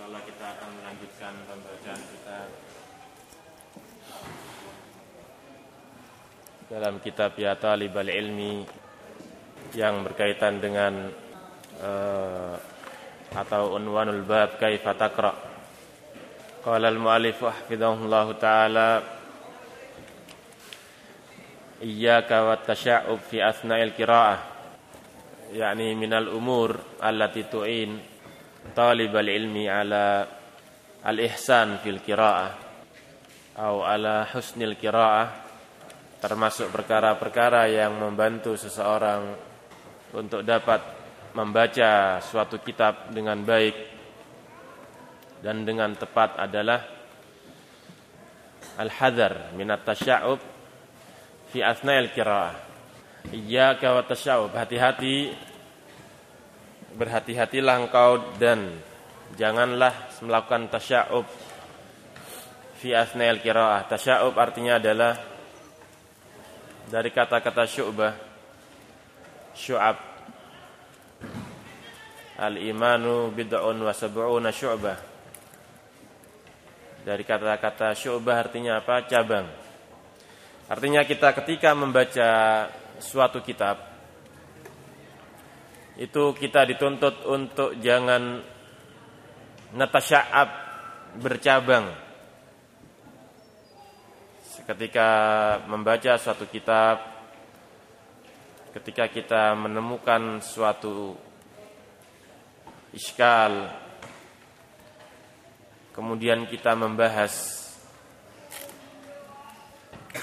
Insyaallah kita akan melanjutkan pembacaan kita dalam kitab Ya Talibal Ilmi yang berkaitan dengan uh, atau unwanul bab kaifa taqra. Qala al-mu'allif hafizahullah taala Iyyaka wat tasya'ub fi asna'il qira'ah yani minal umur allati tu'in talibal ilmi ala al-ihsan fil qira'ah atau ala husnil qira'ah termasuk perkara-perkara yang membantu seseorang untuk dapat membaca suatu kitab dengan baik dan dengan tepat adalah al-hadar minat tasya'ub fi asna'il qira'ah. Iyyaka wa tasya'ub. Hati-hati berhati-hatilah engkau dan janganlah melakukan tasya'ub fi asna'il qira'ah. Tasya'ub artinya adalah dari kata-kata syu'bah syu'ab al-imanu bid'un wa sab'una syu'bah dari kata-kata syu'bah artinya apa? cabang artinya kita ketika membaca suatu kitab itu kita dituntut untuk jangan natasya'ab bercabang. Ketika membaca suatu kitab ketika kita menemukan suatu iskal kemudian kita membahas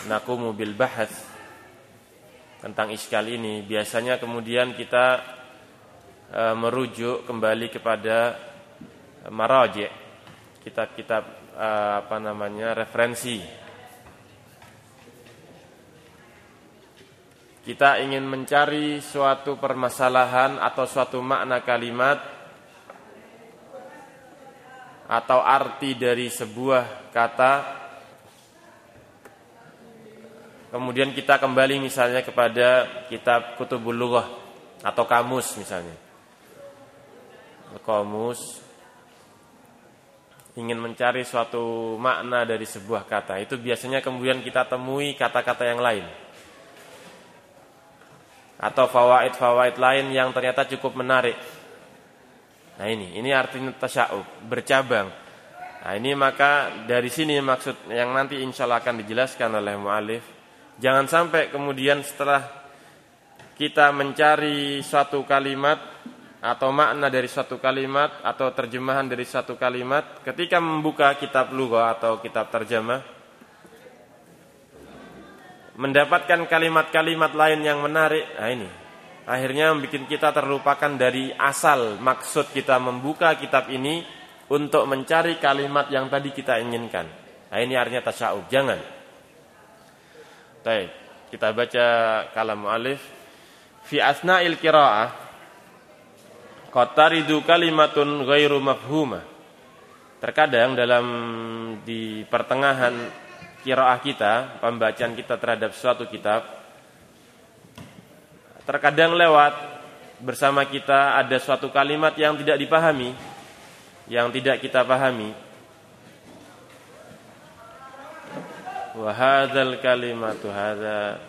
nakumu bil bahas tentang iskal ini biasanya kemudian kita e, merujuk kembali kepada maraji kitab-kitab e, apa namanya referensi. Kita ingin mencari suatu permasalahan atau suatu makna kalimat atau arti dari sebuah kata. Kemudian kita kembali misalnya kepada kitab Kutubul Lughah atau kamus misalnya kamus ingin mencari suatu makna dari sebuah kata itu biasanya kemudian kita temui kata-kata yang lain atau fawaid-fawaid lain yang ternyata cukup menarik. Nah ini, ini artinya tasya'ub, bercabang. Nah ini maka dari sini maksud yang nanti insya Allah akan dijelaskan oleh mu'alif. Jangan sampai kemudian setelah kita mencari suatu kalimat atau makna dari suatu kalimat atau terjemahan dari suatu kalimat ketika membuka kitab lughah atau kitab terjemah mendapatkan kalimat-kalimat lain yang menarik. Nah ini, akhirnya membuat kita terlupakan dari asal maksud kita membuka kitab ini untuk mencari kalimat yang tadi kita inginkan. Nah ini artinya tasya'ub, jangan. Baik, kita baca kalam alif. Fi asna'il qira'ah qataridu kalimatun ghairu mafhumah. Terkadang dalam di pertengahan kiraah kita, pembacaan kita terhadap suatu kitab terkadang lewat bersama kita ada suatu kalimat yang tidak dipahami, yang tidak kita pahami. Wa hadzal kalimatu hadza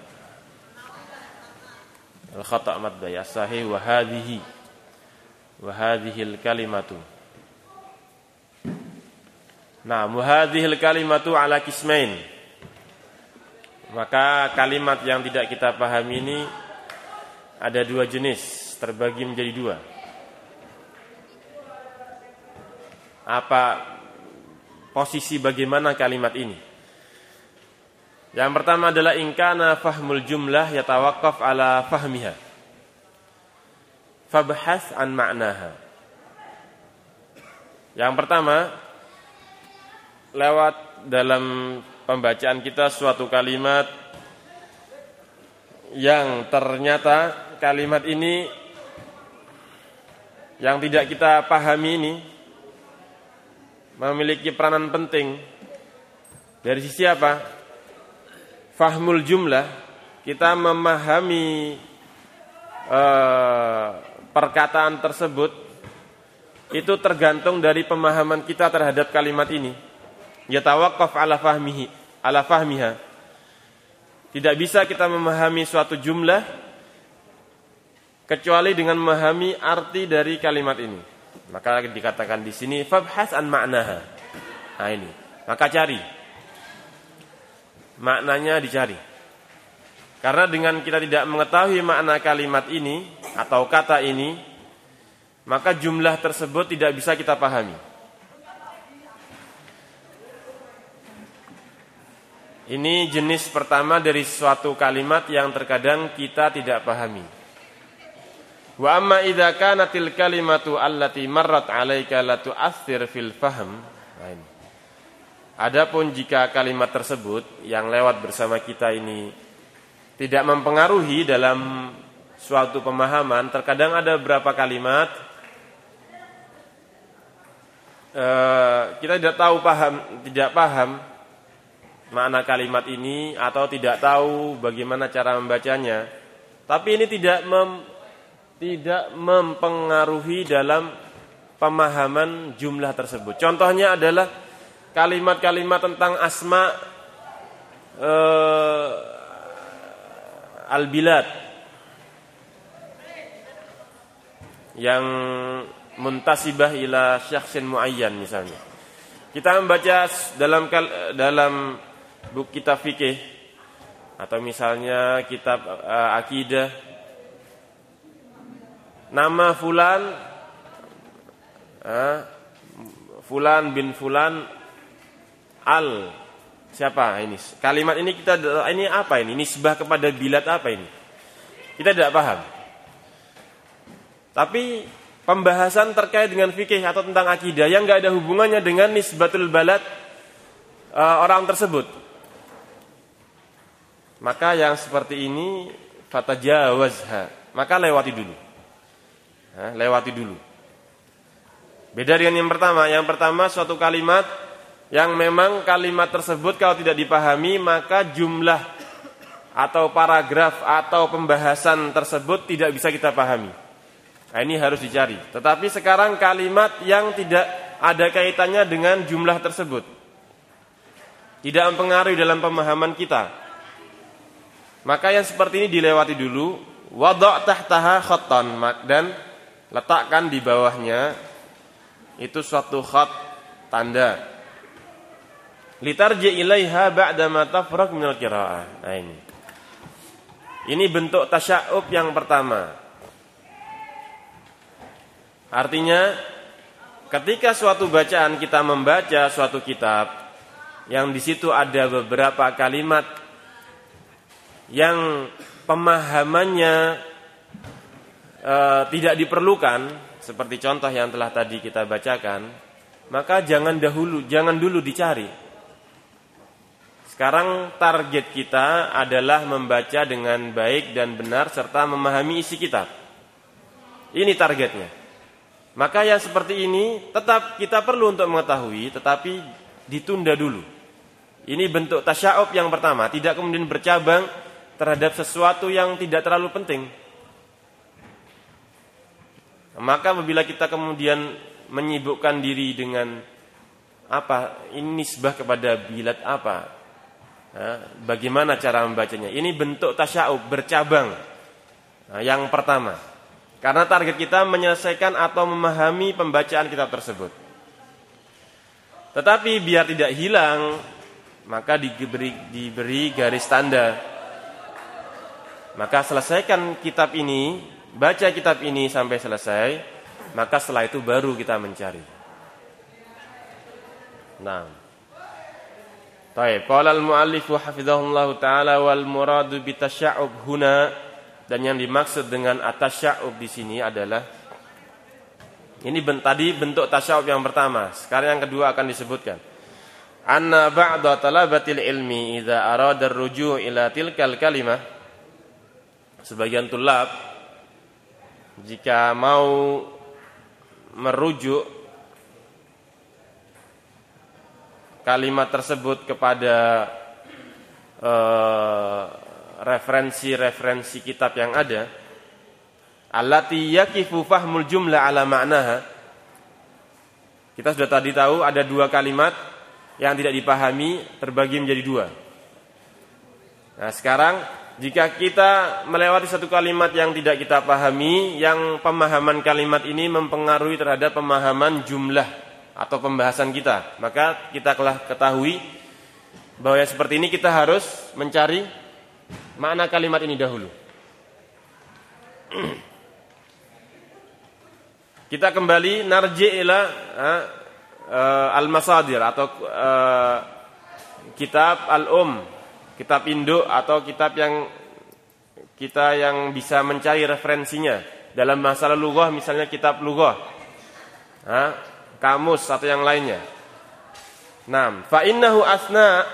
al-khata' mad sahih wa hadhihi wa hadhihi al-kalimatu Nah, muhadhil kalimatu ala kismain. Maka kalimat yang tidak kita pahami ini ada dua jenis, terbagi menjadi dua. Apa posisi bagaimana kalimat ini? Yang pertama adalah ingkana fahmul jumlah yatawaqqaf ala fahmiha. Fabhas an ma'naha. Yang pertama, lewat dalam pembacaan kita suatu kalimat yang ternyata kalimat ini yang tidak kita pahami ini memiliki peranan penting dari sisi apa? Fahmul jumlah kita memahami uh, perkataan tersebut itu tergantung dari pemahaman kita terhadap kalimat ini. Yatawaqqaf ala fahmihi, ala fahmiha. Tidak bisa kita memahami suatu jumlah kecuali dengan memahami arti dari kalimat ini. Maka dikatakan di sini fabhas an maknaha. Nah ini, maka cari. Maknanya dicari. Karena dengan kita tidak mengetahui makna kalimat ini atau kata ini, maka jumlah tersebut tidak bisa kita pahami. Ini jenis pertama dari suatu kalimat yang terkadang kita tidak pahami. Wa amma idza kanatil kalimatu allati marrat 'alaika la tu'athir fil fahm. Adapun jika kalimat tersebut yang lewat bersama kita ini tidak mempengaruhi dalam suatu pemahaman, terkadang ada beberapa kalimat Eh, kita tidak tahu paham, tidak paham makna kalimat ini atau tidak tahu bagaimana cara membacanya. Tapi ini tidak mem, tidak mempengaruhi dalam pemahaman jumlah tersebut. Contohnya adalah kalimat-kalimat tentang asma uh, al-bilad. Yang muntasibah ila syakhsin muayyan misalnya. Kita membaca dalam dalam buku kitab fikih atau misalnya kitab uh, akidah. Nama fulan uh, fulan bin fulan al siapa ini kalimat ini kita ini apa ini nisbah kepada bilat apa ini kita tidak paham tapi pembahasan terkait dengan fikih atau tentang akidah yang nggak ada hubungannya dengan nisbatul balad uh, orang tersebut. Maka yang seperti ini fatajawazha, maka lewati dulu. Lewati dulu. Beda dengan yang pertama. Yang pertama suatu kalimat yang memang kalimat tersebut kalau tidak dipahami maka jumlah atau paragraf atau pembahasan tersebut tidak bisa kita pahami. Nah, ini harus dicari. Tetapi sekarang kalimat yang tidak ada kaitannya dengan jumlah tersebut. Tidak mempengaruhi dalam pemahaman kita. Maka yang seperti ini dilewati dulu. Wadok tahtaha khattan. Dan letakkan di bawahnya. Itu suatu khat tanda. Litarji ilaiha ba'da ma tafraq minal kira'ah. Nah ini. Ini bentuk tasya'ub yang pertama. Artinya ketika suatu bacaan kita membaca suatu kitab yang di situ ada beberapa kalimat yang pemahamannya e, tidak diperlukan seperti contoh yang telah tadi kita bacakan, maka jangan dahulu, jangan dulu dicari. Sekarang target kita adalah membaca dengan baik dan benar serta memahami isi kitab. Ini targetnya. Maka yang seperti ini tetap kita perlu untuk mengetahui tetapi ditunda dulu. Ini bentuk tasya'ub yang pertama, tidak kemudian bercabang terhadap sesuatu yang tidak terlalu penting. Maka apabila kita kemudian menyibukkan diri dengan apa ini nisbah kepada bilat apa? Bagaimana cara membacanya? Ini bentuk tasya'ub bercabang. Yang pertama. Karena target kita menyelesaikan atau memahami pembacaan kitab tersebut. Tetapi biar tidak hilang, maka diberi, diberi garis tanda. Maka selesaikan kitab ini, baca kitab ini sampai selesai, maka setelah itu baru kita mencari. Nah. Baik, qala al-muallif taala wal muradu bi tasya'ub huna dan yang dimaksud dengan atasya'ub di sini adalah ini tadi bentuk tasya'ub yang pertama. Sekarang yang kedua akan disebutkan. Anna ba'da talabatil ilmi idza arada ar-ruju' ila tilkal kalimah sebagian tulab jika mau merujuk kalimat tersebut kepada uh, referensi-referensi kitab yang ada allati yakifu fahmul jumlah ala ma'naha Kita sudah tadi tahu ada dua kalimat yang tidak dipahami terbagi menjadi dua. Nah, sekarang jika kita melewati satu kalimat yang tidak kita pahami, yang pemahaman kalimat ini mempengaruhi terhadap pemahaman jumlah atau pembahasan kita, maka kita telah ketahui bahwa seperti ini kita harus mencari makna kalimat ini dahulu. kita kembali narji ila uh, al-masadir atau uh, kitab al-um kitab induk atau kitab yang kita yang bisa mencari referensinya. Dalam masalah lughah misalnya kitab lughah kamus atau yang lainnya Nah, fa innahu asna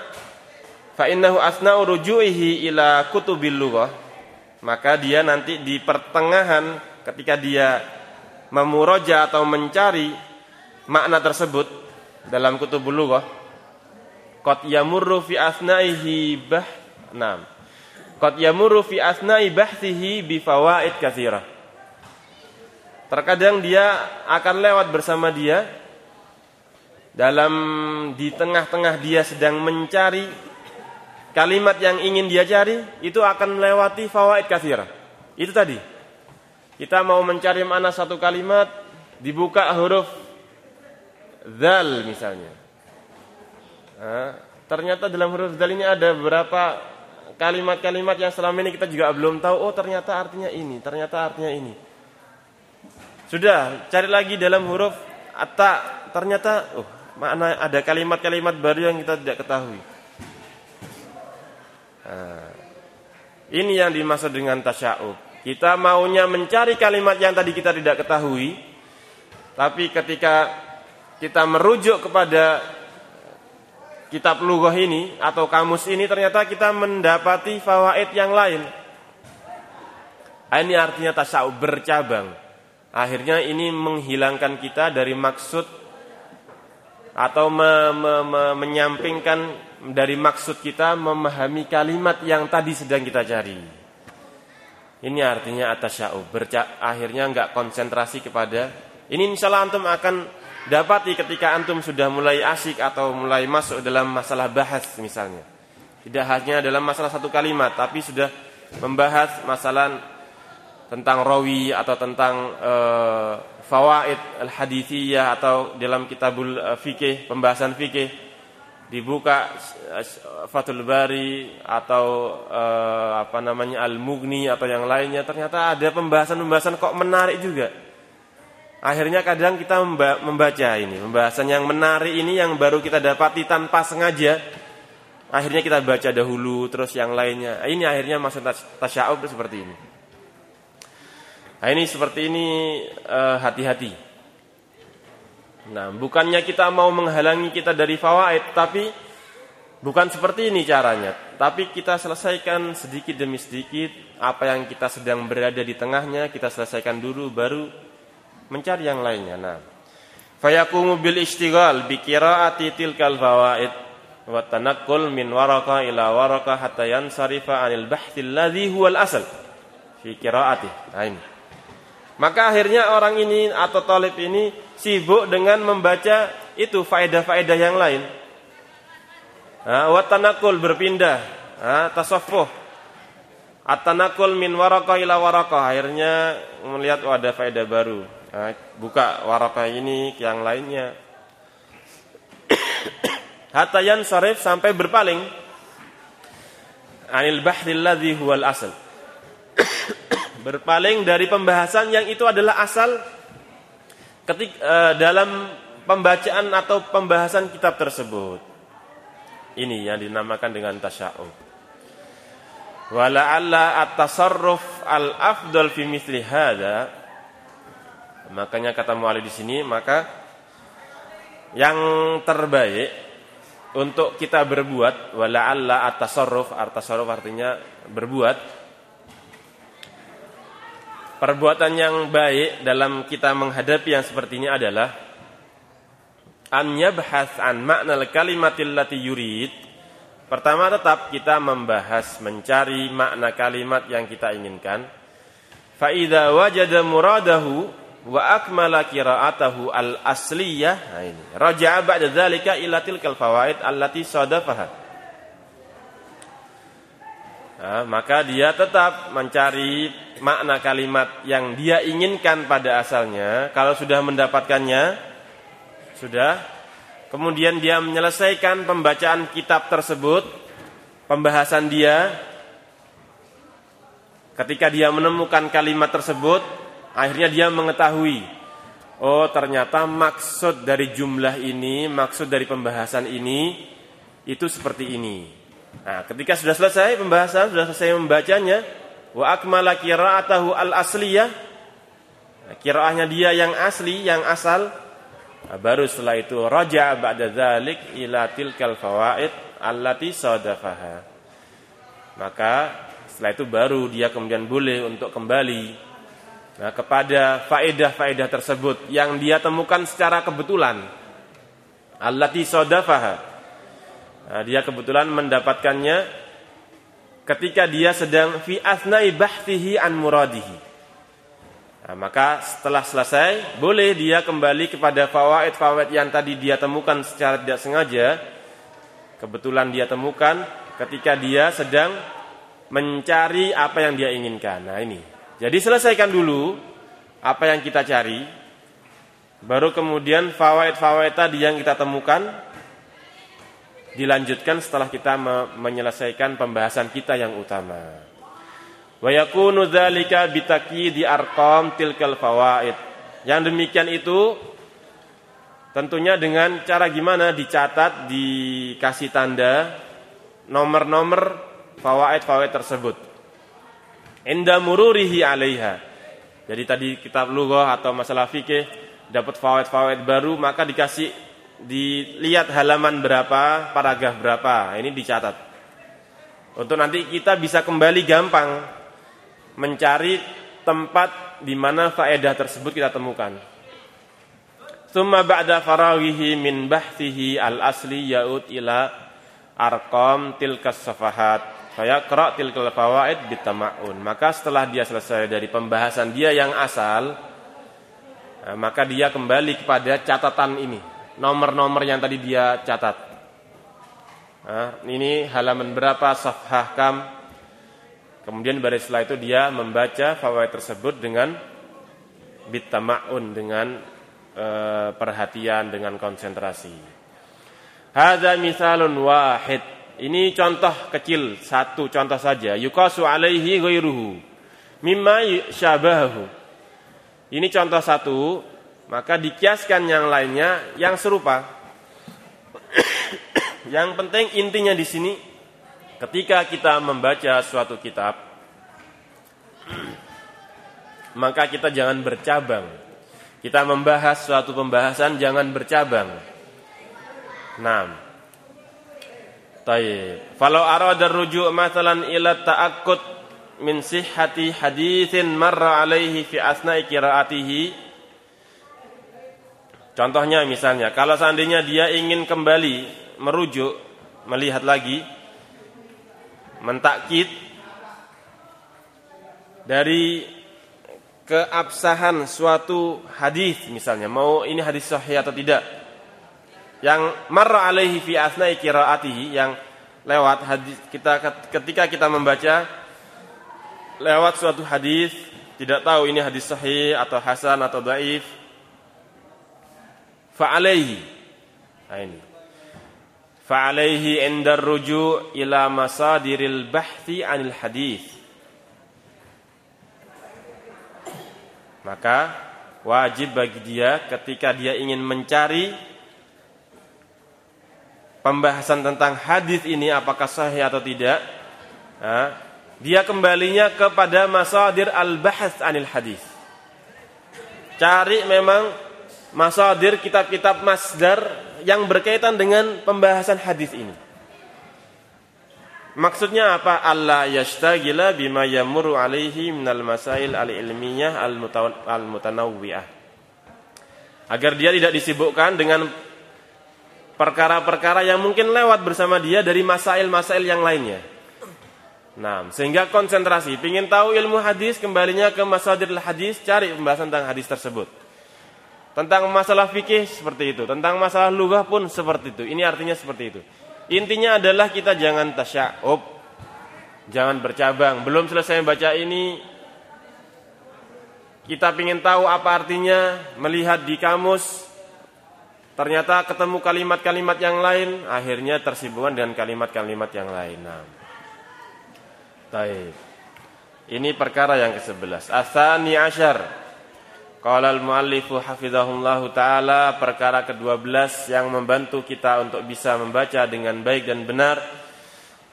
fa innahu asna rujuihi ila kutubil lughah maka dia nanti di pertengahan ketika dia memuroja atau mencari makna tersebut dalam kutubul lughah Qad yamurru fi asnaihi bah Naam. Qad yamurru fi asnai bahsihi bi fawaid katsirah. Terkadang dia akan lewat bersama dia dalam di tengah-tengah dia sedang mencari kalimat yang ingin dia cari itu akan melewati fawaid katsirah. Itu tadi. Kita mau mencari mana satu kalimat dibuka huruf zal misalnya ternyata dalam huruf dal ini ada beberapa kalimat-kalimat yang selama ini kita juga belum tahu. Oh ternyata artinya ini, ternyata artinya ini. Sudah, cari lagi dalam huruf atta, ternyata oh makna ada kalimat-kalimat baru yang kita tidak ketahui. Nah, ini yang dimaksud dengan tasya'ub. Kita maunya mencari kalimat yang tadi kita tidak ketahui, tapi ketika kita merujuk kepada kitab lughah ini atau kamus ini ternyata kita mendapati fawaid yang lain. Ah, ini artinya tasawuf bercabang. Akhirnya ini menghilangkan kita dari maksud atau me, me, me, menyampingkan dari maksud kita memahami kalimat yang tadi sedang kita cari. Ini artinya atas Berca akhirnya nggak konsentrasi kepada ini insya Allah antum akan dapati ketika antum sudah mulai asik atau mulai masuk dalam masalah bahas misalnya. Tidak hanya dalam masalah satu kalimat, tapi sudah membahas masalah tentang rawi atau tentang uh, fawaid al-hadithiyah atau dalam kitabul uh, fikih, pembahasan fikih dibuka uh, Fathul Bari atau uh, apa namanya Al-Mughni atau yang lainnya ternyata ada pembahasan-pembahasan kok menarik juga Akhirnya kadang kita membaca ini, pembahasan yang menarik ini yang baru kita dapati tanpa sengaja. Akhirnya kita baca dahulu, terus yang lainnya. Ini akhirnya maksud tasya'ub seperti ini. Nah, ini seperti ini eh, hati-hati. Uh, nah, bukannya kita mau menghalangi kita dari fawaid, tapi bukan seperti ini caranya. Tapi kita selesaikan sedikit demi sedikit apa yang kita sedang berada di tengahnya, kita selesaikan dulu baru mencari yang lainnya. Nah, fayakumu bil istighal bi qiraati tilkal fawaid wa tanaqqul min waraka ila waraka hatta yansarifa anil bahthi alladhi huwa al asal fi qiraati. Nah, ini. Maka akhirnya orang ini atau talib ini sibuk dengan membaca itu faedah-faedah yang lain. Wa tanaqqul berpindah, tasawuf At-tanakul min waraka ila waraka akhirnya melihat oh, ada faedah baru. Buka waraka ini yang lainnya. Hatta sarif sampai berpaling anil ladzi huwal asal. berpaling dari pembahasan yang itu adalah asal ketik uh, dalam pembacaan atau pembahasan kitab tersebut. Ini yang dinamakan dengan tasya'ub. Wala'alla at-tasarruf al-afdal fi mithli hadha Makanya kata mu'alif di sini, maka yang terbaik untuk kita berbuat wala'alla at-tasarruf, at-tasarruf artinya berbuat perbuatan yang baik dalam kita menghadapi yang seperti ini adalah an yabhas an makna kalimatil lati yurid pertama tetap kita membahas mencari makna kalimat yang kita inginkan fa idza wajada muradahu wa akmala qira'atahu al-asliyah. Nah ini. Raja'a ba'da dzalika ila tilkal fawaid allati sadafaha. Nah, maka dia tetap mencari makna kalimat yang dia inginkan pada asalnya. Kalau sudah mendapatkannya, sudah. Kemudian dia menyelesaikan pembacaan kitab tersebut, pembahasan dia. Ketika dia menemukan kalimat tersebut, Akhirnya dia mengetahui, oh ternyata maksud dari jumlah ini, maksud dari pembahasan ini itu seperti ini. Nah, ketika sudah selesai pembahasan, sudah selesai membacanya, wa akmala qira'atahu al-asliyah. Qiraahnya dia yang asli, yang asal. Baru setelah itu raja ba'da dzalik ila tilkal fawaid allati sadafaha. Maka setelah itu baru dia kemudian boleh untuk kembali nah, kepada faedah-faedah tersebut yang dia temukan secara kebetulan. Allati sodafaha. Nah, dia kebetulan mendapatkannya ketika dia sedang fi asnai bahtihi an muradihi. Nah, maka setelah selesai, boleh dia kembali kepada fawaid-fawaid yang tadi dia temukan secara tidak sengaja. Kebetulan dia temukan ketika dia sedang mencari apa yang dia inginkan. Nah ini jadi selesaikan dulu apa yang kita cari, baru kemudian fawaid-fawaid tadi yang kita temukan dilanjutkan setelah kita menyelesaikan pembahasan kita yang utama. Wa yakunu dzalika bitaqyidi arqam tilkal fawaid. Yang demikian itu tentunya dengan cara gimana dicatat, dikasih tanda nomor-nomor fawaid-fawaid tersebut inda mururihi alaiha. Jadi tadi kitab lughah atau masalah fikih dapat fawaid-fawaid baru maka dikasih dilihat halaman berapa, paragraf berapa. Ini dicatat. Untuk nanti kita bisa kembali gampang mencari tempat di mana faedah tersebut kita temukan. Summa ba'da faraghihi min bahthihi al-asli yaud ila arqam tilkas safahat Fayaqra tilkal fawaid bitamaun. Maka setelah dia selesai dari pembahasan dia yang asal, nah, maka dia kembali kepada catatan ini, nomor-nomor yang tadi dia catat. Nah, ini halaman berapa safhah kam. Kemudian baru setelah itu dia membaca fawaid tersebut dengan bitamaun dengan e, perhatian dengan konsentrasi. Hadza misalun wahid ini contoh kecil, satu contoh saja. Yukasu alaihi ghairuhu. Mimma syabahu. Ini contoh satu, maka dikiaskan yang lainnya yang serupa. yang penting intinya di sini ketika kita membaca suatu kitab maka kita jangan bercabang. Kita membahas suatu pembahasan jangan bercabang. Nah, Taib. Falau arada rujuk masalan ila ta'akkud min sihhati hadithin marra alaihi fi asna'i. Contohnya misalnya, kalau seandainya dia ingin kembali merujuk, melihat lagi, mentakkid dari keabsahan suatu hadis misalnya, mau ini hadis sahih atau tidak yang marra alaihi fi asna'i yang lewat hadis kita ketika kita membaca lewat suatu hadis tidak tahu ini hadis sahih atau hasan atau dhaif fa alaihi nah ini. Fa alaihi indar ruju' ila masadiril bahthi anil hadis maka wajib bagi dia ketika dia ingin mencari pembahasan tentang hadis ini apakah sahih atau tidak, nah, dia kembalinya kepada masadir al-bahas anil hadis. Cari memang masadir kitab-kitab masdar yang berkaitan dengan pembahasan hadis ini. Maksudnya apa? Allah yashtagila bima yamuru alaihi minal masail al-ilmiyah al-mutanawwi'ah. Agar dia tidak disibukkan dengan perkara-perkara yang mungkin lewat bersama dia dari masail-masail yang lainnya. Nah, sehingga konsentrasi. Pingin tahu ilmu hadis, kembalinya ke masadir hadis, cari pembahasan tentang hadis tersebut. Tentang masalah fikih seperti itu, tentang masalah lugah pun seperti itu. Ini artinya seperti itu. Intinya adalah kita jangan tasya'ub, jangan bercabang. Belum selesai baca ini, kita ingin tahu apa artinya, melihat di kamus, ternyata ketemu kalimat-kalimat yang lain, akhirnya tersibukkan dengan kalimat-kalimat yang lain. Nah, Taib. Ini perkara yang ke-11. Asani asyar. Qala al-muallifu hafizahullah taala perkara ke-12 yang membantu kita untuk bisa membaca dengan baik dan benar.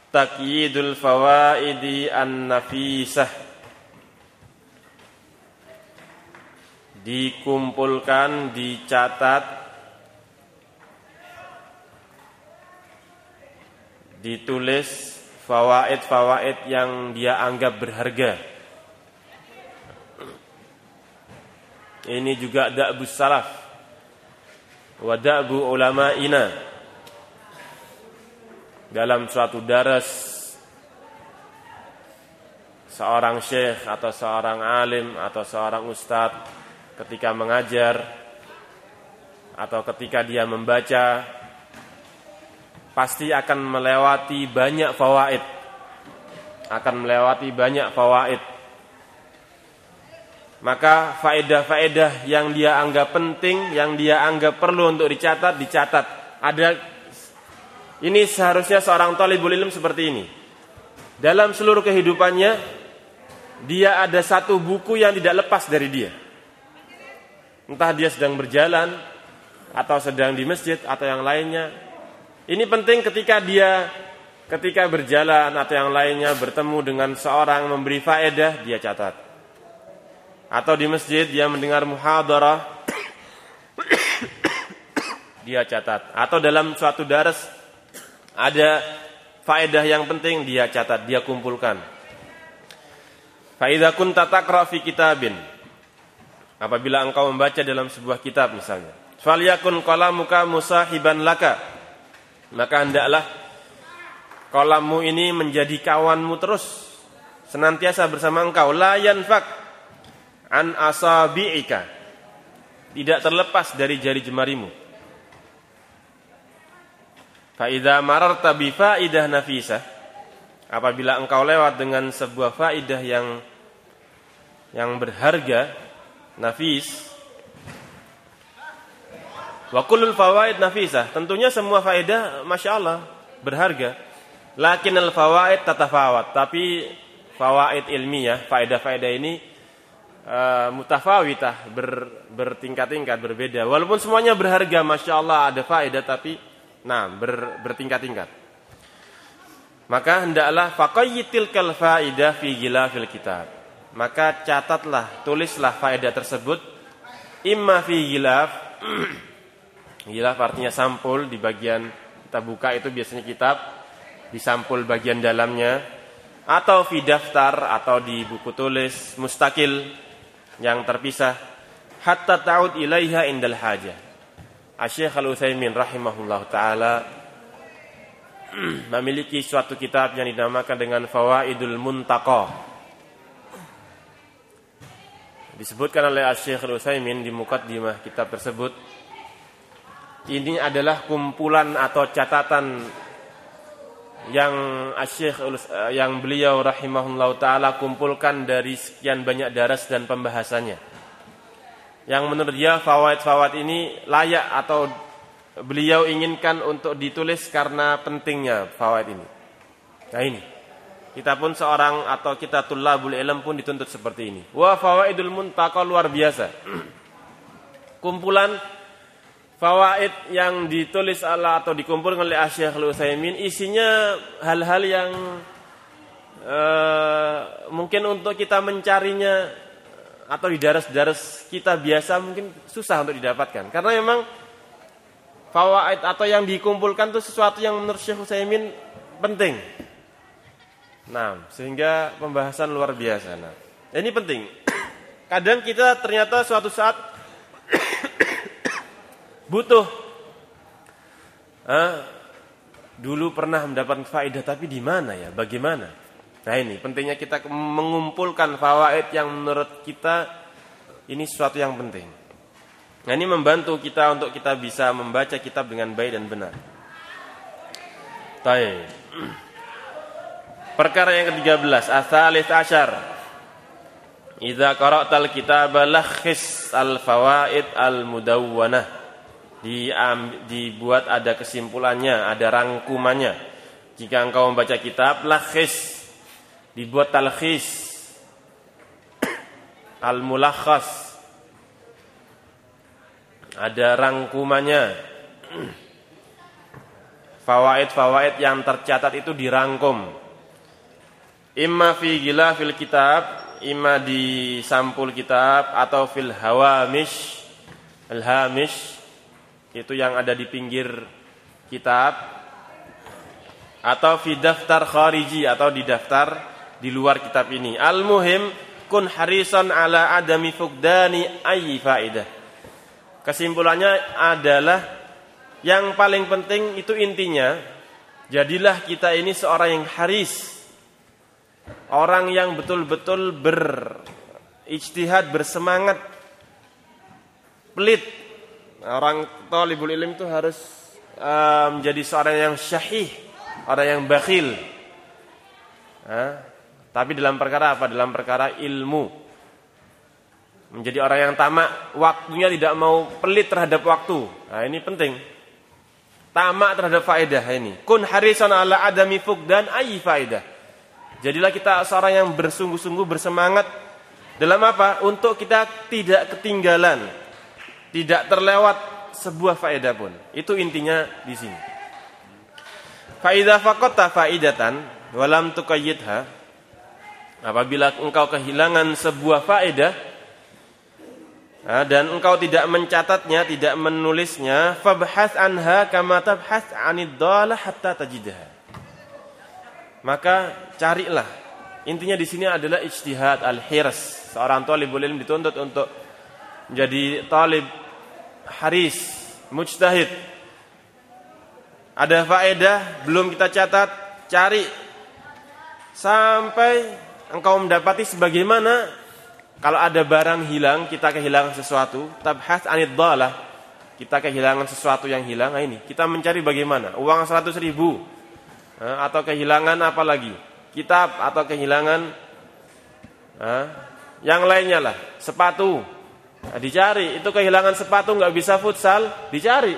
Takyidul fawaidi an-nafisah. Dikumpulkan dicatat ditulis fawaid-fawaid yang dia anggap berharga Ini juga da'bus salaf. Wa da'bu ulama'ina. Dalam suatu daras seorang syekh atau seorang alim atau seorang ustadz ketika mengajar atau ketika dia membaca pasti akan melewati banyak fawaid. Akan melewati banyak fawaid maka faedah-faedah yang dia anggap penting, yang dia anggap perlu untuk dicatat, dicatat. Ada ini seharusnya seorang talibul ilm seperti ini. Dalam seluruh kehidupannya dia ada satu buku yang tidak lepas dari dia. Entah dia sedang berjalan atau sedang di masjid atau yang lainnya. Ini penting ketika dia ketika berjalan atau yang lainnya bertemu dengan seorang memberi faedah, dia catat atau di masjid dia mendengar muhadarah dia catat. Atau dalam suatu daras ada faedah yang penting dia catat dia kumpulkan. Fa idza kunta taqra fi kitabin. Apabila engkau membaca dalam sebuah kitab misalnya falyakun qalamuka musahiban laka maka hendaklah kolammu ini menjadi kawanmu terus senantiasa bersama engkau. La yanfak an asabi'ika. Tidak terlepas dari jari jemarimu. Fa idza mararta bi faidah nafisah apabila engkau lewat dengan sebuah faidah yang yang berharga nafis wa kullul fawaid nafisah tentunya semua faedah masya Allah berharga. Lakin al fawaid tatafawat tapi fawaid ilmiah faedah-faedah ini uh, mutafawitah ber, bertingkat-tingkat berbeda. Walaupun semuanya berharga masya Allah ada faedah tapi nah ber, bertingkat-tingkat. Maka hendaklah faqayyitil kal faidah fi fil kitab. Maka catatlah tulislah faedah tersebut. Imma fi gilaf gilaf artinya sampul di bagian kita buka itu biasanya kitab di sampul bagian dalamnya. Atau fi daftar atau di buku tulis mustakil yang terpisah hatta ta'ud ilaiha indal hajah. Asy-Syaikh Al-Utsaimin rahimahullah taala memiliki suatu kitab yang dinamakan dengan Fawaidul Muntaqa. Disebutkan oleh Asy-Syaikh Al-Utsaimin di mukaddimah kitab tersebut ini adalah kumpulan atau catatan yang Asyik eh, yang beliau rahimahullah taala kumpulkan dari sekian banyak daras dan pembahasannya. Yang menurut dia fawaid-fawaid ini layak atau beliau inginkan untuk ditulis karena pentingnya fawaid ini. Nah ini. Kita pun seorang atau kita tulabul ilm pun dituntut seperti ini. Wa fawaidul muntaqa luar biasa. Kumpulan fawaid yang ditulis Allah atau dikumpulkan oleh Al-Utsaimin isinya hal-hal yang uh, mungkin untuk kita mencarinya atau di daras-daras kita biasa mungkin susah untuk didapatkan karena memang fawaid atau yang dikumpulkan itu sesuatu yang menurut Syekh Utsaimin penting. Nah, sehingga pembahasan luar biasa. Nah, ini penting. Kadang kita ternyata suatu saat butuh. Ah, dulu pernah mendapat faedah tapi di mana ya? Bagaimana? Nah ini pentingnya kita mengumpulkan fawaid yang menurut kita ini sesuatu yang penting. Nah ini membantu kita untuk kita bisa membaca kitab dengan baik dan benar. Baik. Perkara yang ke-13, asalis asyar. Idza qara'tal kitaba lakhis al-fawaid al-mudawwanah. Di, dibuat ada kesimpulannya, ada rangkumannya. Jika engkau membaca kitab lakhis. Dibuat talkhis. Al-mulakhas. Ada rangkumannya. Fawaid-fawaid yang tercatat itu dirangkum. Imma fi fil kitab imma di sampul kitab atau fil hawamish. Al hamish itu yang ada di pinggir kitab atau fi daftar khariji atau di daftar di luar kitab ini. Al-muhim kun harisan ala adami fukdani ayyi faidah. Kesimpulannya adalah yang paling penting itu intinya jadilah kita ini seorang yang haris. Orang yang betul-betul berijtihad, bersemangat, pelit. Orang talibul ilm itu harus uh, menjadi seorang yang syahih, orang yang bakhil. Tapi dalam perkara apa? Dalam perkara ilmu. Menjadi orang yang tamak, waktunya tidak mau pelit terhadap waktu. Nah, ini penting. Tamak terhadap faedah ini. Kun harisan ala adami dan ayi faedah. Jadilah kita seorang yang bersungguh-sungguh bersemangat dalam apa? Untuk kita tidak ketinggalan, tidak terlewat sebuah faedah pun. Itu intinya di sini. Faidah fakota faidatan walam tukayyidha Apabila engkau kehilangan sebuah faedah dan engkau tidak mencatatnya, tidak menulisnya, fabhas anha kama tabhas 'anid hatta tajidha. Maka carilah. Intinya di sini adalah ijtihad al-hirs. Seorang talibul ilm dituntut untuk menjadi talib haris, mujtahid. Ada faedah belum kita catat, cari. Sampai engkau mendapati sebagaimana kalau ada barang hilang, kita kehilangan sesuatu, tabhas anid dhalah, kita kehilangan sesuatu yang hilang, nah ini. Kita mencari bagaimana, uang 100 ribu, atau kehilangan apa lagi, kitab atau kehilangan yang lainnya lah, sepatu, nah, dicari, itu kehilangan sepatu nggak bisa futsal, dicari.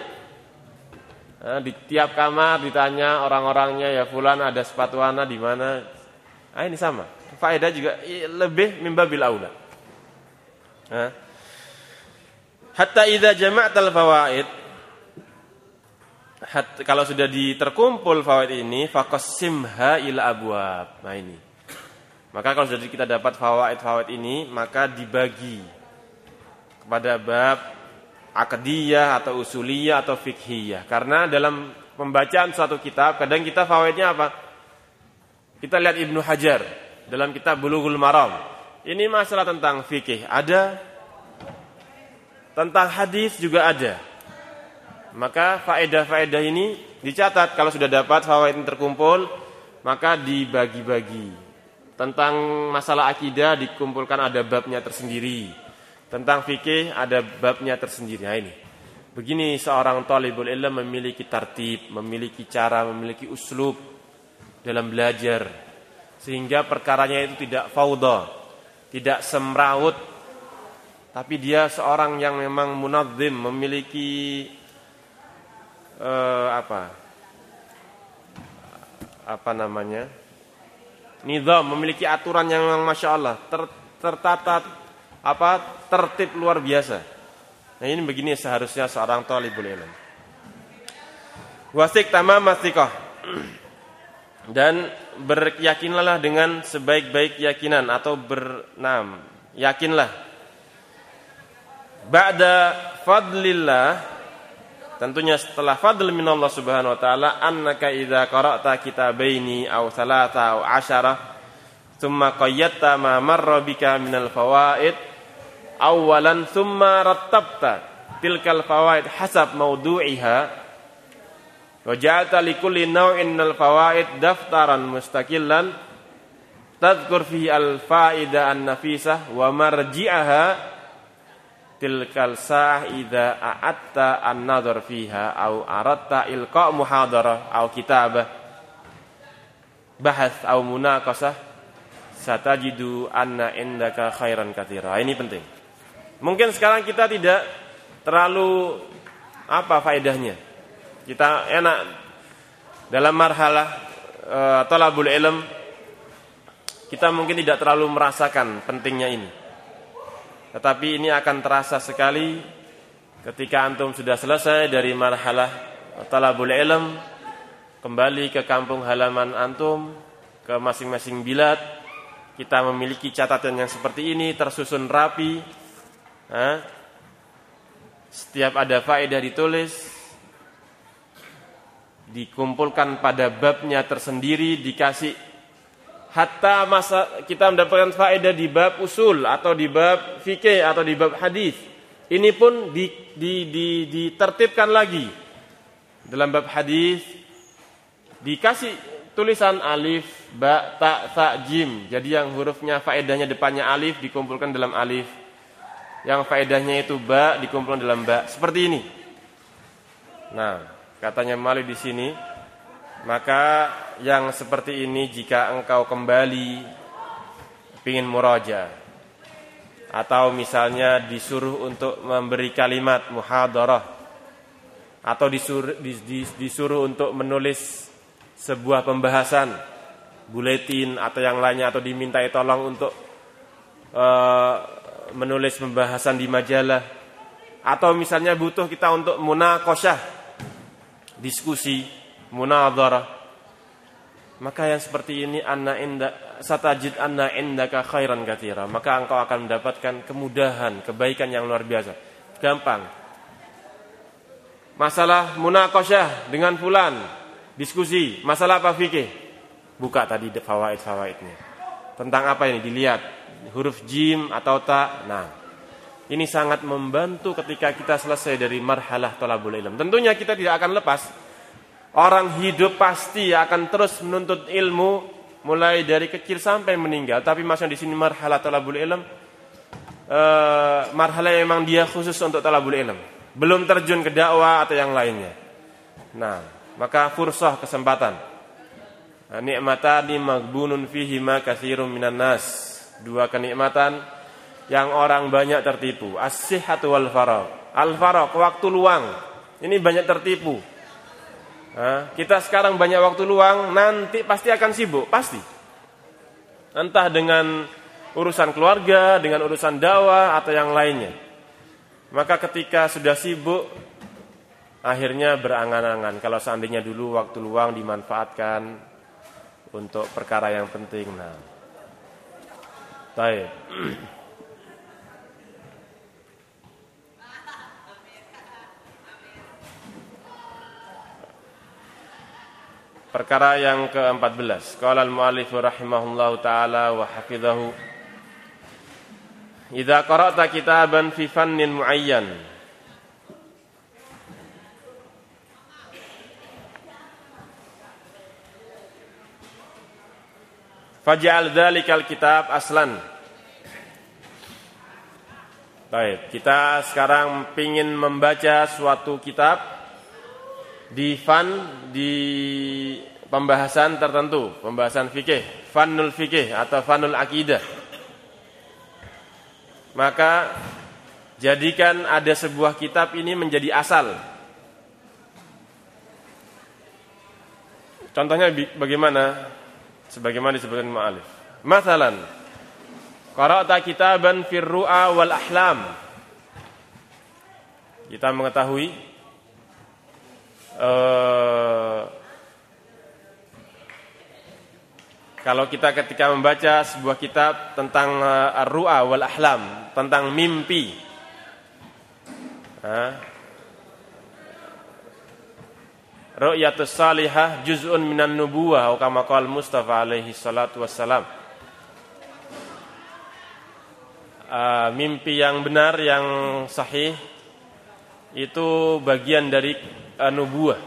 Nah, di tiap kamar ditanya orang-orangnya ya fulan ada sepatu ana di mana? Ah ini sama faedah juga lebih mimbabil aula. Hatta idza jama'tal fawaid Hat, kalau sudah diterkumpul fawaid ini faqassimha ila abwab. Nah ini. Maka kalau sudah kita dapat fawaid-fawaid ini maka dibagi kepada bab akadiyah atau usuliyah atau fikhiyah. Karena dalam pembacaan suatu kitab kadang kita fawaidnya apa? Kita lihat Ibnu Hajar dalam kitab Bulughul Maram. Ini masalah tentang fikih ada, tentang hadis juga ada. Maka faedah-faedah ini dicatat kalau sudah dapat fawaid terkumpul, maka dibagi-bagi. Tentang masalah akidah dikumpulkan ada babnya tersendiri. Tentang fikih ada babnya tersendiri. Nah ini. Begini seorang talibul ilm memiliki tertib, memiliki cara, memiliki uslub dalam belajar sehingga perkaranya itu tidak fauda, tidak semrawut, tapi dia seorang yang memang munadzim, memiliki uh, apa? Apa namanya? Nizam, memiliki aturan yang memang masya Allah ter, tertata apa tertib luar biasa. Nah ini begini seharusnya seorang talibul ilm. Wasik tamam masikoh. Dan beryakinlah dengan sebaik-baik keyakinan atau bernam yakinlah ba'da fadlillah tentunya setelah fadl min Allah Subhanahu wa taala annaka idza qara'ta kitabaini aw thalatha aw ashara thumma qayyadta ma marra bika al fawaid awalan thumma rattabta tilkal fawaid hasab mawdu'iha. Wa ja'alta likulli naw'in minal fawaid daftaran mustaqillan. Tadhkur fihi al-faida an-nafisah wa marji'aha. Tilkal sa'ah idza a'atta an-nadhar fiha au aratta ilqa muhadarah au kitabah. Bahas au munaqasah. Satajidu anna indaka khairan katsira. Ini penting. Mungkin sekarang kita tidak terlalu apa faedahnya. Kita enak dalam marhalah e, talabul ilm kita mungkin tidak terlalu merasakan pentingnya ini. Tetapi ini akan terasa sekali ketika antum sudah selesai dari marhalah talabul ilm, kembali ke kampung halaman antum, ke masing-masing bilad, kita memiliki catatan yang seperti ini tersusun rapi. Setiap ada faedah ditulis, dikumpulkan pada babnya tersendiri, dikasih hatta masa kita mendapatkan faedah di bab usul atau di bab fikih atau di bab hadis. Ini pun di, di, di, ditertibkan lagi dalam bab hadis dikasih tulisan alif, ba, ta, sa, jim. Jadi yang hurufnya faedahnya depannya alif dikumpulkan dalam alif. Yang faedahnya itu ba dikumpulkan dalam ba. Seperti ini. Nah, katanya Malik di sini maka yang seperti ini jika engkau kembali ingin muraja atau misalnya disuruh untuk memberi kalimat muhadarah atau disuruh, disuruh untuk menulis sebuah pembahasan buletin atau yang lainnya atau dimintai tolong untuk uh, menulis pembahasan di majalah. Atau misalnya butuh kita untuk munakosyah diskusi munadharah. Maka yang seperti ini anna inda satajid anna indaka khairan katira maka engkau akan mendapatkan kemudahan kebaikan yang luar biasa. Gampang. Masalah munaqasyah dengan fulan diskusi masalah apa fikih? Buka tadi fawaid fawaidnya tentang apa ini? Dilihat huruf jim atau ta nah ini sangat membantu ketika kita selesai dari marhalah tolabul ilm tentunya kita tidak akan lepas Orang hidup pasti akan terus menuntut ilmu mulai dari kecil sampai meninggal. Tapi masih di sini marhalah talabul ilm, e, marhalah yang memang dia khusus untuk talabul ilm. Belum terjun ke dakwah atau yang lainnya. Nah, maka fursah kesempatan. Nikmatani magbunun fihi ma katsirun minan nas. Dua kenikmatan yang orang banyak tertipu. As-sihhatu wal faragh. Al-faragh waktu luang. Ini banyak tertipu kita sekarang banyak waktu luang, nanti pasti akan sibuk, pasti. Entah dengan urusan keluarga, dengan urusan dakwah atau yang lainnya. Maka ketika sudah sibuk, akhirnya berangan-angan. Kalau seandainya dulu waktu luang dimanfaatkan untuk perkara yang penting. Nah, baik. Perkara yang ke-14. Qala al-muallif rahimahullahu taala wa hafizahu Idza qara'ta kitaban fi fannin muayyan Faj'al dzalikal kitab aslan Baik, kita sekarang ingin membaca suatu kitab di fan di pembahasan tertentu, pembahasan fikih, fanul fikih atau fanul akidah. Maka jadikan ada sebuah kitab ini menjadi asal. Contohnya bagaimana? Sebagaimana disebutkan ma'alif. Masalan, qara'ta kitaban fir ru'a wal ahlam. Kita mengetahui uh, kalau kita ketika membaca sebuah kitab tentang uh, ar-ru'a wal ahlam, tentang mimpi. Uh, Ru'yatus salihah juz'un minan nubuwah kama qala Mustafa alaihi salatu wassalam. Uh, mimpi yang benar yang sahih itu bagian dari uh, nubuah.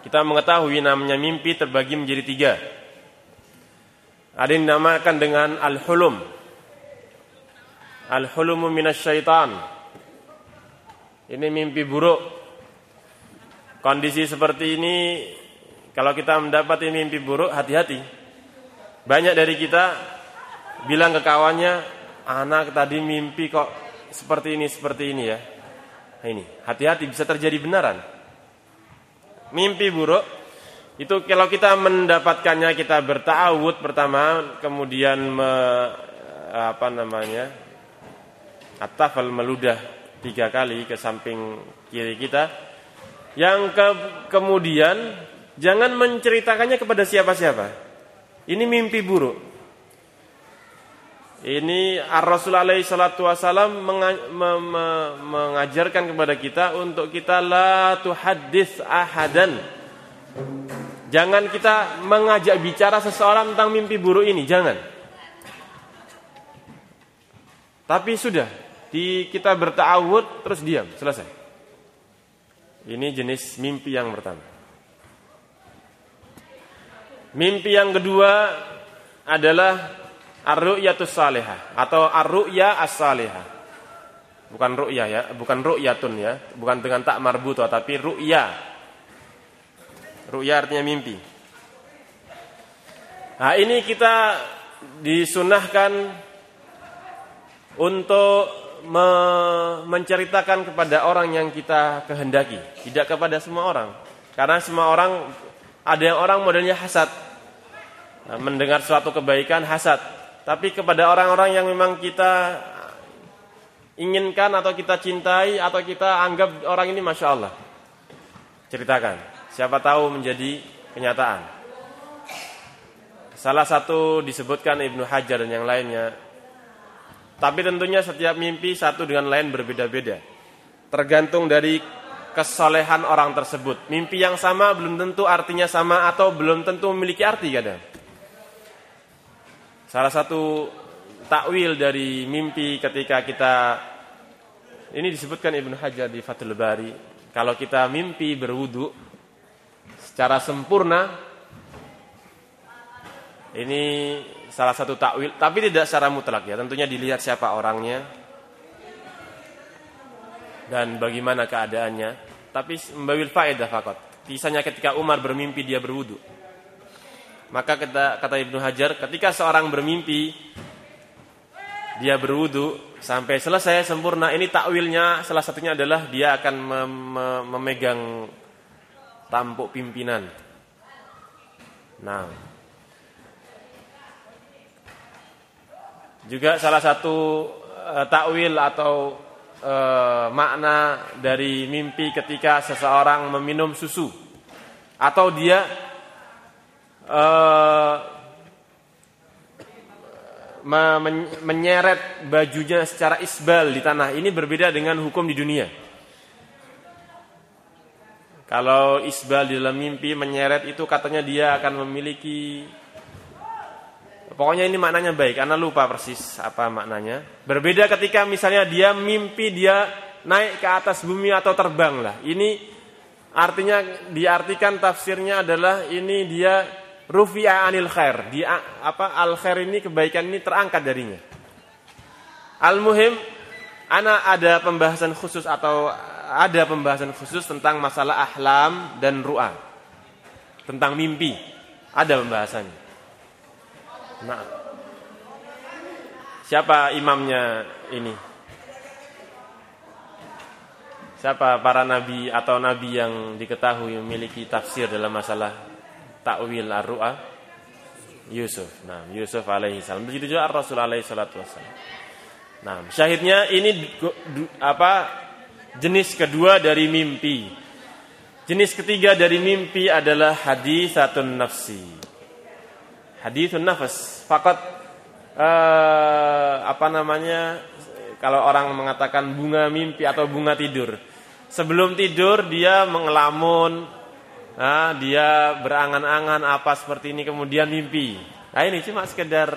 Kita mengetahui namanya mimpi terbagi menjadi tiga. Ada yang dinamakan dengan al-hulum. Al-hulumu minasyaitan. Ini mimpi buruk. Kondisi seperti ini kalau kita mendapati mimpi buruk hati-hati. Banyak dari kita bilang ke kawannya, anak tadi mimpi kok seperti ini seperti ini ya. Nah, ini hati-hati bisa terjadi benaran. Mimpi buruk itu kalau kita mendapatkannya kita bertawud pertama, kemudian me, apa namanya atafal meludah tiga kali ke samping kiri kita. Yang ke, kemudian jangan menceritakannya kepada siapa-siapa. Ini mimpi buruk. Ini Ar-Rasul alaihi salatu mengajarkan kepada kita untuk kita la tuhaddits ahadan. Jangan kita mengajak bicara seseorang tentang mimpi buruk ini, jangan. Tapi sudah, di kita bertawud terus diam, selesai. Ini jenis mimpi yang pertama. Mimpi yang kedua adalah ar-ru'yatus salihah atau ar-ru'ya as-salihah. Bukan ru'ya ya, bukan ru'yatun ya, bukan dengan tak marbuto tapi ru'ya. Ru'ya artinya mimpi. Nah, ini kita disunahkan untuk me menceritakan kepada orang yang kita kehendaki, tidak kepada semua orang. Karena semua orang ada yang orang modelnya hasad. Nah, mendengar suatu kebaikan hasad, tapi kepada orang-orang yang memang kita inginkan atau kita cintai atau kita anggap orang ini masya Allah. Ceritakan. Siapa tahu menjadi kenyataan. Salah satu disebutkan Ibnu Hajar dan yang lainnya. Tapi tentunya setiap mimpi satu dengan lain berbeda-beda. Tergantung dari kesolehan orang tersebut. Mimpi yang sama belum tentu artinya sama atau belum tentu memiliki arti kadang. Salah satu takwil dari mimpi ketika kita ini disebutkan Ibnu Hajar di Fathul Bari, kalau kita mimpi berwudu secara sempurna ini salah satu takwil, tapi tidak secara mutlak ya. Tentunya dilihat siapa orangnya dan bagaimana keadaannya. Tapi membawa faedah fakot. Misalnya ketika Umar bermimpi dia berwudu. Maka kata, kata Ibnu Hajar, ketika seorang bermimpi, dia berwudu sampai selesai sempurna. Ini takwilnya salah satunya adalah dia akan mem memegang tampuk pimpinan. Nah, juga salah satu uh, takwil atau uh, makna dari mimpi ketika seseorang meminum susu atau dia uh, menyeret bajunya secara isbal di tanah ini berbeda dengan hukum di dunia. Kalau isbal di dalam mimpi menyeret itu katanya dia akan memiliki Pokoknya ini maknanya baik karena lupa persis apa maknanya. Berbeda ketika misalnya dia mimpi dia naik ke atas bumi atau terbang lah. Ini artinya diartikan tafsirnya adalah ini dia rufi'a anil khair. Di apa al khair ini kebaikan ini terangkat darinya. Al muhim ana ada pembahasan khusus atau ada pembahasan khusus tentang masalah ahlam dan ru'a. Tentang mimpi. Ada pembahasannya. Nah. Siapa imamnya ini? Siapa para nabi atau nabi yang diketahui memiliki tafsir dalam masalah takwil ar-ru'a Yusuf. Nah, Yusuf alaihi salam. Begitu juga Rasul alaihi salatu wasallam. Nah, syahidnya ini apa jenis kedua dari mimpi. Jenis ketiga dari mimpi adalah hadisatun nafsi. Hadisun nafas. Fakat eh, apa namanya kalau orang mengatakan bunga mimpi atau bunga tidur. Sebelum tidur dia mengelamun, Nah, dia berangan-angan apa seperti ini kemudian mimpi. Nah ini cuma sekedar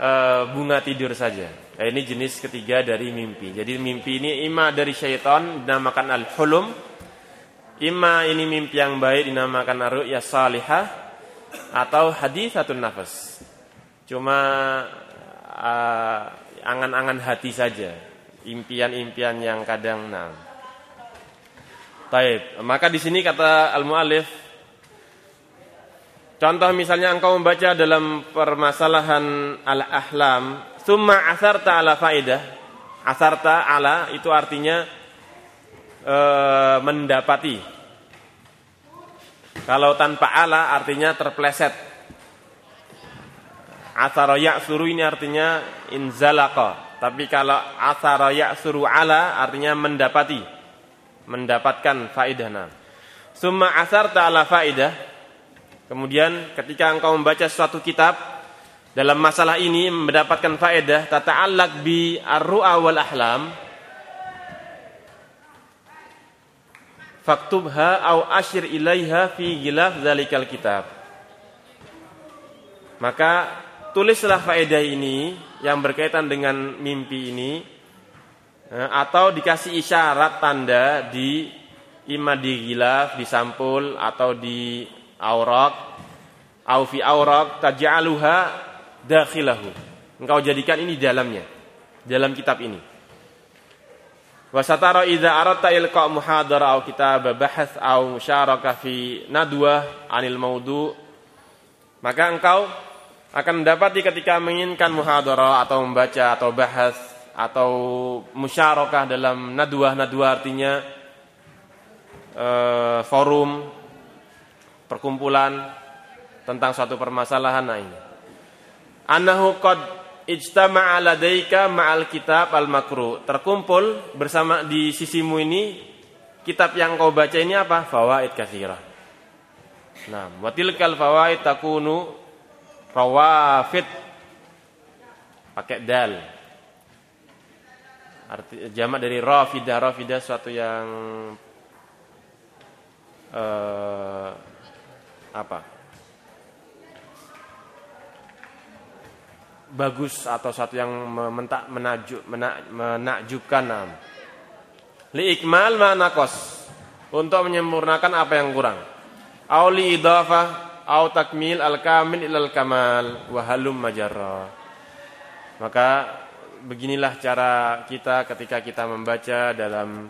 uh, bunga tidur saja. Nah, ini jenis ketiga dari mimpi. Jadi mimpi ini ima dari syaitan dinamakan al-hulum. Ima ini mimpi yang baik dinamakan ar-ru'ya salihah atau hadis satu nafas. cuma uh, angan-angan hati saja, impian-impian yang kadang nah. Taib. Maka di sini kata al-muallif contoh misalnya engkau membaca dalam permasalahan al-ahlam, summa asarta ala faidah. Asarta ala itu artinya e, mendapati. Kalau tanpa ala artinya terpleset. Asara suruh ini artinya inzalaka. Tapi kalau asara suruh ala artinya mendapati mendapatkan faidah. Nah. Summa asar ta'ala faidah. Kemudian ketika engkau membaca suatu kitab dalam masalah ini mendapatkan faedah tata'allaq bi ar-ru'a wal ahlam faktubha au ashir ilaiha fi gilaf zalikal kitab maka tulislah faedah ini yang berkaitan dengan mimpi ini Eh, atau dikasih isyarat tanda di ima di gilaf, di sampul atau di aurak, au fi aurak taj'aluha dakhilahu. Engkau jadikan ini dalamnya, dalam kitab ini. Wasatara idza aradta ilqa muhadara au kitab bahath au musyarakah fi nadwah anil maudu. Maka engkau akan mendapati ketika menginginkan muhadara atau membaca atau bahas atau musyarakah dalam nadwah-nadwah artinya e, forum perkumpulan tentang suatu permasalahan. Nah ini. Annahu qad ijtama'a ladaika ma'al kitab al-makru. Terkumpul bersama di sisimu ini kitab yang kau baca ini apa? Fawaid katsirah. Nah, wa tilkal fawaid takunu rawafid pakai dal Arti jamak dari rafidah, rafidah suatu yang uh, apa? Bagus atau satu yang mentak menajuk menak, menakjubkan. Li ikmal manakos untuk menyempurnakan apa yang kurang. Auli idafah au takmil al kamil ilal kamal wahalum majarrah. Maka beginilah cara kita ketika kita membaca dalam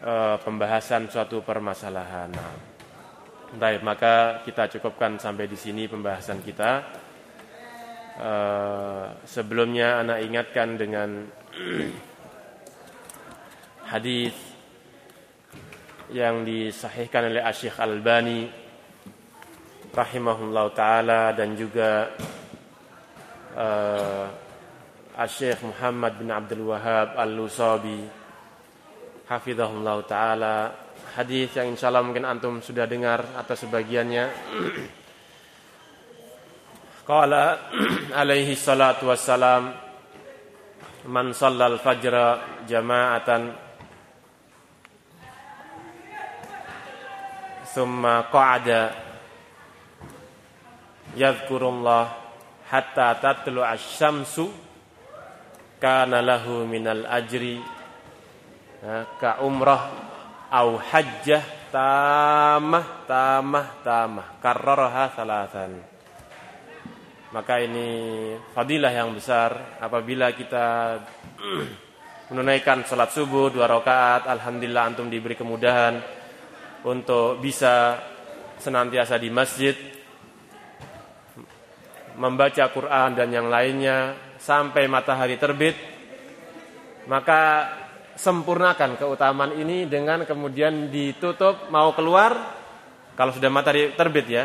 uh, pembahasan suatu permasalahan. Nah, baik, maka kita cukupkan sampai di sini pembahasan kita. Uh, sebelumnya anak ingatkan dengan hadis yang disahihkan oleh Asyikh Albani rahimahullah taala dan juga uh, Syekh Muhammad bin Abdul Wahab Al-Lusabi Hafizahullah Ta'ala. Hadis yang insya Allah mungkin Antum sudah dengar atau sebagiannya Qala alaihi salatu wassalam Man sallal fajra jama'atan Thumma qa'ada Yadhkurullah Hatta tatlu asyamsu kana lahu minal ajri ka umrah au hajjah tamah tamah tamah karraraha salatan maka ini fadilah yang besar apabila kita menunaikan salat subuh dua rakaat alhamdulillah antum diberi kemudahan untuk bisa senantiasa di masjid membaca Quran dan yang lainnya sampai matahari terbit, maka sempurnakan keutamaan ini dengan kemudian ditutup mau keluar kalau sudah matahari terbit ya.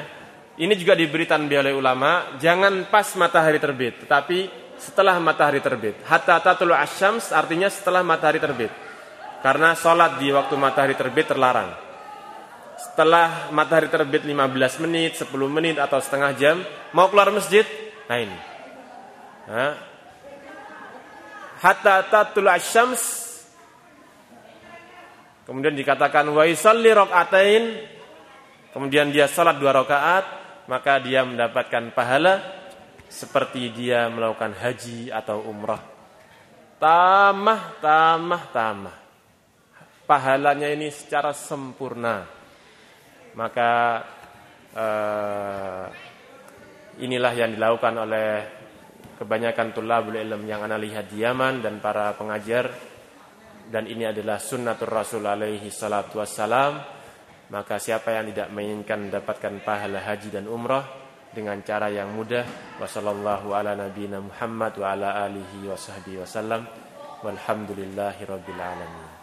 Ini juga diberi tanbih oleh ulama, jangan pas matahari terbit, tetapi setelah matahari terbit. Hatta tatul asyams artinya setelah matahari terbit. Karena sholat di waktu matahari terbit terlarang. Setelah matahari terbit 15 menit, 10 menit atau setengah jam, mau keluar masjid, nah ini hatta tatul asyams kemudian dikatakan wa yusalli kemudian dia salat dua rakaat maka dia mendapatkan pahala seperti dia melakukan haji atau umrah. Tamah tamah tamah. Pahalanya ini secara sempurna. Maka uh, inilah yang dilakukan oleh kebanyakan tulabul ilm yang ana lihat di Yaman dan para pengajar. Dan ini adalah sunnatul Rasul alaihi salatu wassalam maka siapa yang tidak menginginkan mendapatkan pahala haji dan umrah dengan cara yang mudah wasallallahu ala nabiyina Muhammad wa ala alihi wa sahbihi wasallam walhamdulillahi rabbil alamin